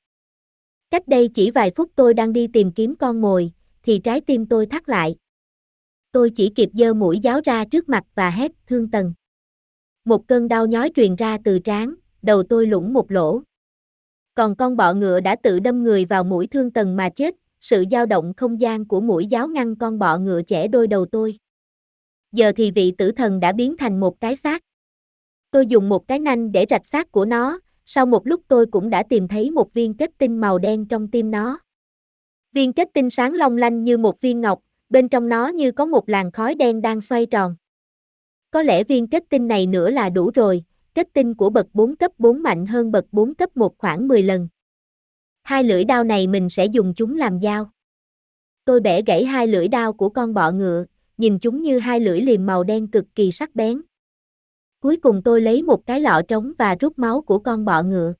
Cách đây chỉ vài phút tôi đang đi tìm kiếm con mồi, thì trái tim tôi thắt lại. Tôi chỉ kịp giơ mũi giáo ra trước mặt và hét, thương tần. Một cơn đau nhói truyền ra từ trán, đầu tôi lũng một lỗ. Còn con bọ ngựa đã tự đâm người vào mũi thương tần mà chết, sự dao động không gian của mũi giáo ngăn con bọ ngựa chẻ đôi đầu tôi. Giờ thì vị tử thần đã biến thành một cái xác. Tôi dùng một cái nanh để rạch xác của nó, sau một lúc tôi cũng đã tìm thấy một viên kết tinh màu đen trong tim nó. Viên kết tinh sáng long lanh như một viên ngọc, bên trong nó như có một làn khói đen đang xoay tròn. Có lẽ viên kết tinh này nữa là đủ rồi, kết tinh của bậc 4 cấp 4 mạnh hơn bậc 4 cấp 1 khoảng 10 lần. Hai lưỡi đao này mình sẽ dùng chúng làm dao. Tôi bẻ gãy hai lưỡi đao của con bọ ngựa, nhìn chúng như hai lưỡi liềm màu đen cực kỳ sắc bén. Cuối cùng tôi lấy một cái lọ trống và rút máu của con bọ ngựa.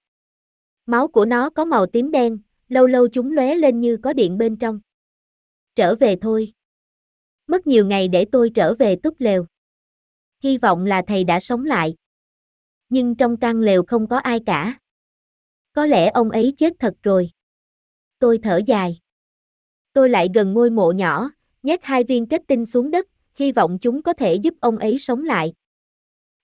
Máu của nó có màu tím đen, lâu lâu chúng lóe lên như có điện bên trong. Trở về thôi. Mất nhiều ngày để tôi trở về túp lều. Hy vọng là thầy đã sống lại. Nhưng trong căn lều không có ai cả. Có lẽ ông ấy chết thật rồi. Tôi thở dài. Tôi lại gần ngôi mộ nhỏ, nhét hai viên kết tinh xuống đất, hy vọng chúng có thể giúp ông ấy sống lại.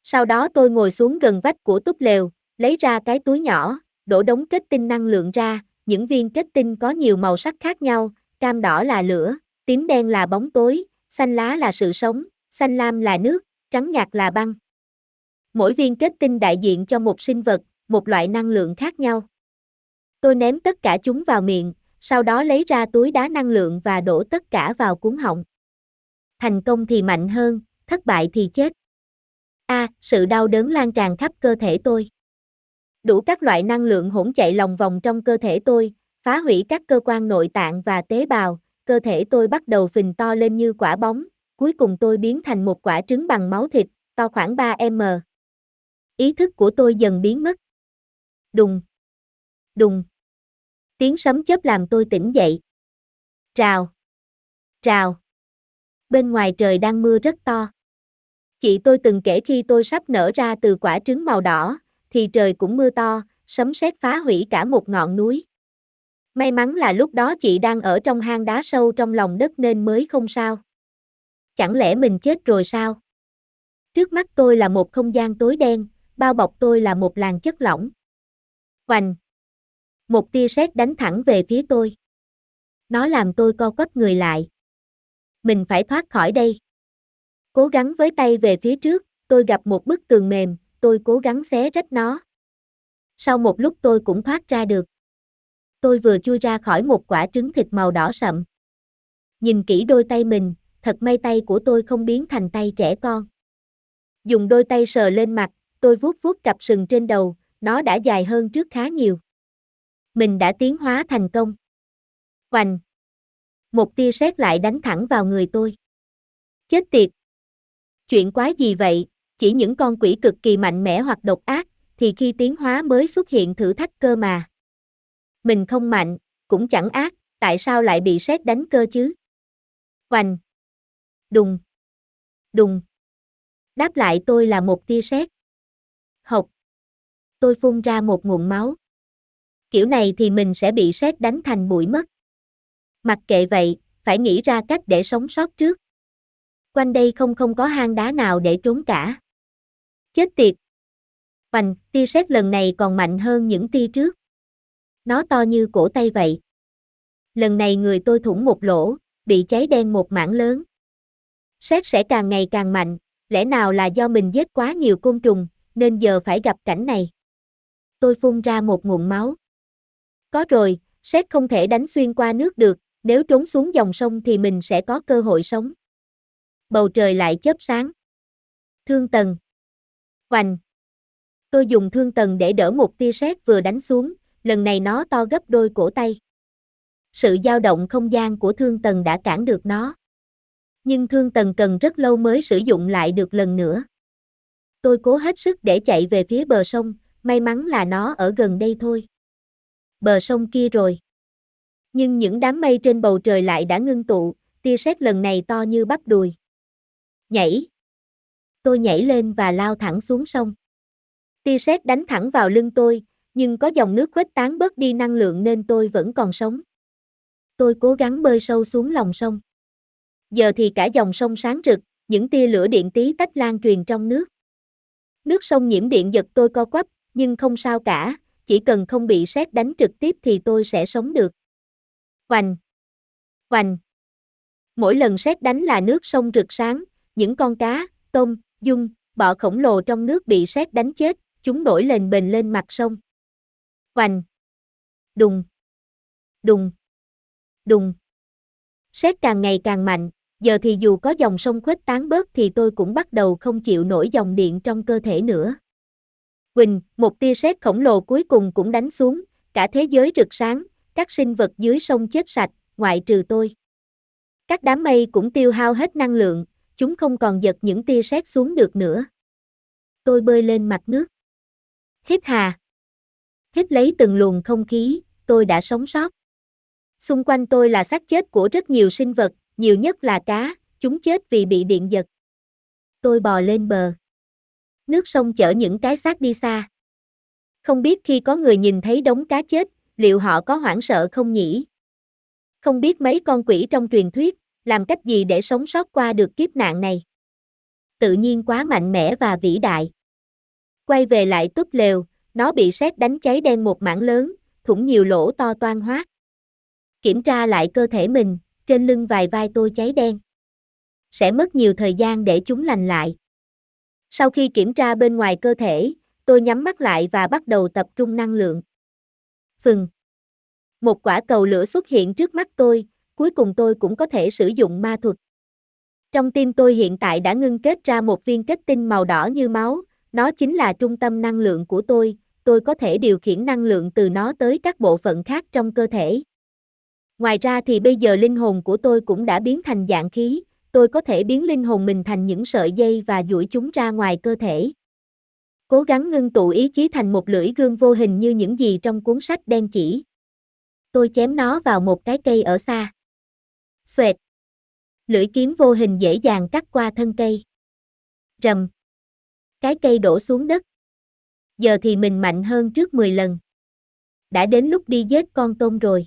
Sau đó tôi ngồi xuống gần vách của túp lều, lấy ra cái túi nhỏ, đổ đống kết tinh năng lượng ra, những viên kết tinh có nhiều màu sắc khác nhau, cam đỏ là lửa, tím đen là bóng tối, xanh lá là sự sống, xanh lam là nước, trắng nhạt là băng. Mỗi viên kết tinh đại diện cho một sinh vật, một loại năng lượng khác nhau. Tôi ném tất cả chúng vào miệng, sau đó lấy ra túi đá năng lượng và đổ tất cả vào cuốn họng. Thành công thì mạnh hơn, thất bại thì chết. A, à, sự đau đớn lan tràn khắp cơ thể tôi. Đủ các loại năng lượng hỗn chạy lòng vòng trong cơ thể tôi, phá hủy các cơ quan nội tạng và tế bào, cơ thể tôi bắt đầu phình to lên như quả bóng, cuối cùng tôi biến thành một quả trứng bằng máu thịt, to khoảng 3m. Ý thức của tôi dần biến mất. Đùng. Đùng. Tiếng sấm chớp làm tôi tỉnh dậy. Rào. Rào. Bên ngoài trời đang mưa rất to. Chị tôi từng kể khi tôi sắp nở ra từ quả trứng màu đỏ, thì trời cũng mưa to, sấm sét phá hủy cả một ngọn núi. May mắn là lúc đó chị đang ở trong hang đá sâu trong lòng đất nên mới không sao. Chẳng lẽ mình chết rồi sao? Trước mắt tôi là một không gian tối đen, bao bọc tôi là một làn chất lỏng. Hoành! Một tia sét đánh thẳng về phía tôi. Nó làm tôi co quắp người lại. Mình phải thoát khỏi đây. Cố gắng với tay về phía trước, tôi gặp một bức tường mềm, tôi cố gắng xé rách nó. Sau một lúc tôi cũng thoát ra được. Tôi vừa chui ra khỏi một quả trứng thịt màu đỏ sậm. Nhìn kỹ đôi tay mình, thật may tay của tôi không biến thành tay trẻ con. Dùng đôi tay sờ lên mặt, tôi vuốt vuốt cặp sừng trên đầu, nó đã dài hơn trước khá nhiều. Mình đã tiến hóa thành công. Hoành! Một tia sét lại đánh thẳng vào người tôi. Chết tiệt! Chuyện quái gì vậy, chỉ những con quỷ cực kỳ mạnh mẽ hoặc độc ác, thì khi tiến hóa mới xuất hiện thử thách cơ mà. Mình không mạnh, cũng chẳng ác, tại sao lại bị sét đánh cơ chứ? Hoành! Đùng! Đùng! Đáp lại tôi là một tia sét. Học! Tôi phun ra một nguồn máu. Kiểu này thì mình sẽ bị sét đánh thành bụi mất. Mặc kệ vậy, phải nghĩ ra cách để sống sót trước. Quanh đây không không có hang đá nào để trốn cả. Chết tiệt! Hoành, tia sét lần này còn mạnh hơn những tia trước. Nó to như cổ tay vậy. Lần này người tôi thủng một lỗ, bị cháy đen một mảng lớn. Sét sẽ càng ngày càng mạnh, lẽ nào là do mình giết quá nhiều côn trùng, nên giờ phải gặp cảnh này. Tôi phun ra một nguồn máu. Có rồi, sét không thể đánh xuyên qua nước được, nếu trốn xuống dòng sông thì mình sẽ có cơ hội sống. Bầu trời lại chớp sáng. Thương tần. Hoành. Tôi dùng thương tần để đỡ một tia sét vừa đánh xuống, lần này nó to gấp đôi cổ tay. Sự dao động không gian của thương tần đã cản được nó. Nhưng thương tần cần rất lâu mới sử dụng lại được lần nữa. Tôi cố hết sức để chạy về phía bờ sông, may mắn là nó ở gần đây thôi. Bờ sông kia rồi. Nhưng những đám mây trên bầu trời lại đã ngưng tụ, tia sét lần này to như bắp đùi. Nhảy. Tôi nhảy lên và lao thẳng xuống sông. Tia sét đánh thẳng vào lưng tôi, nhưng có dòng nước khuếch tán bớt đi năng lượng nên tôi vẫn còn sống. Tôi cố gắng bơi sâu xuống lòng sông. Giờ thì cả dòng sông sáng rực, những tia lửa điện tí tách lan truyền trong nước. Nước sông nhiễm điện giật tôi co quắp, nhưng không sao cả, chỉ cần không bị sét đánh trực tiếp thì tôi sẽ sống được. Hoành! Hoành! Mỗi lần sét đánh là nước sông rực sáng, những con cá, tôm, dung, bọ khổng lồ trong nước bị sét đánh chết, chúng nổi lên bền lên mặt sông. Hoành! Đùng! Đùng! Đùng! Sét càng ngày càng mạnh, giờ thì dù có dòng sông khuếch tán bớt thì tôi cũng bắt đầu không chịu nổi dòng điện trong cơ thể nữa. Quỳnh, một tia sét khổng lồ cuối cùng cũng đánh xuống, cả thế giới rực sáng, các sinh vật dưới sông chết sạch, ngoại trừ tôi. Các đám mây cũng tiêu hao hết năng lượng, chúng không còn giật những tia sét xuống được nữa. Tôi bơi lên mặt nước. Hít hà. Hít lấy từng luồng không khí, tôi đã sống sót. Xung quanh tôi là xác chết của rất nhiều sinh vật, nhiều nhất là cá, chúng chết vì bị điện giật. Tôi bò lên bờ. Nước sông chở những cái xác đi xa. Không biết khi có người nhìn thấy đống cá chết, liệu họ có hoảng sợ không nhỉ? Không biết mấy con quỷ trong truyền thuyết, làm cách gì để sống sót qua được kiếp nạn này? Tự nhiên quá mạnh mẽ và vĩ đại. Quay về lại túp lều, nó bị sét đánh cháy đen một mảng lớn, thủng nhiều lỗ to toan hoác. Kiểm tra lại cơ thể mình, trên lưng vài vai tôi cháy đen. Sẽ mất nhiều thời gian để chúng lành lại. Sau khi kiểm tra bên ngoài cơ thể, tôi nhắm mắt lại và bắt đầu tập trung năng lượng. Phừng. Một quả cầu lửa xuất hiện trước mắt tôi, cuối cùng tôi cũng có thể sử dụng ma thuật. Trong tim tôi hiện tại đã ngưng kết ra một viên kết tinh màu đỏ như máu, nó chính là trung tâm năng lượng của tôi, tôi có thể điều khiển năng lượng từ nó tới các bộ phận khác trong cơ thể. Ngoài ra thì bây giờ linh hồn của tôi cũng đã biến thành dạng khí, tôi có thể biến linh hồn mình thành những sợi dây và duỗi chúng ra ngoài cơ thể. Cố gắng ngưng tụ ý chí thành một lưỡi gương vô hình như những gì trong cuốn sách đen chỉ. Tôi chém nó vào một cái cây ở xa. Xoẹt. Lưỡi kiếm vô hình dễ dàng cắt qua thân cây. Rầm. Cái cây đổ xuống đất. Giờ thì mình mạnh hơn trước 10 lần. Đã đến lúc đi giết con tôm rồi.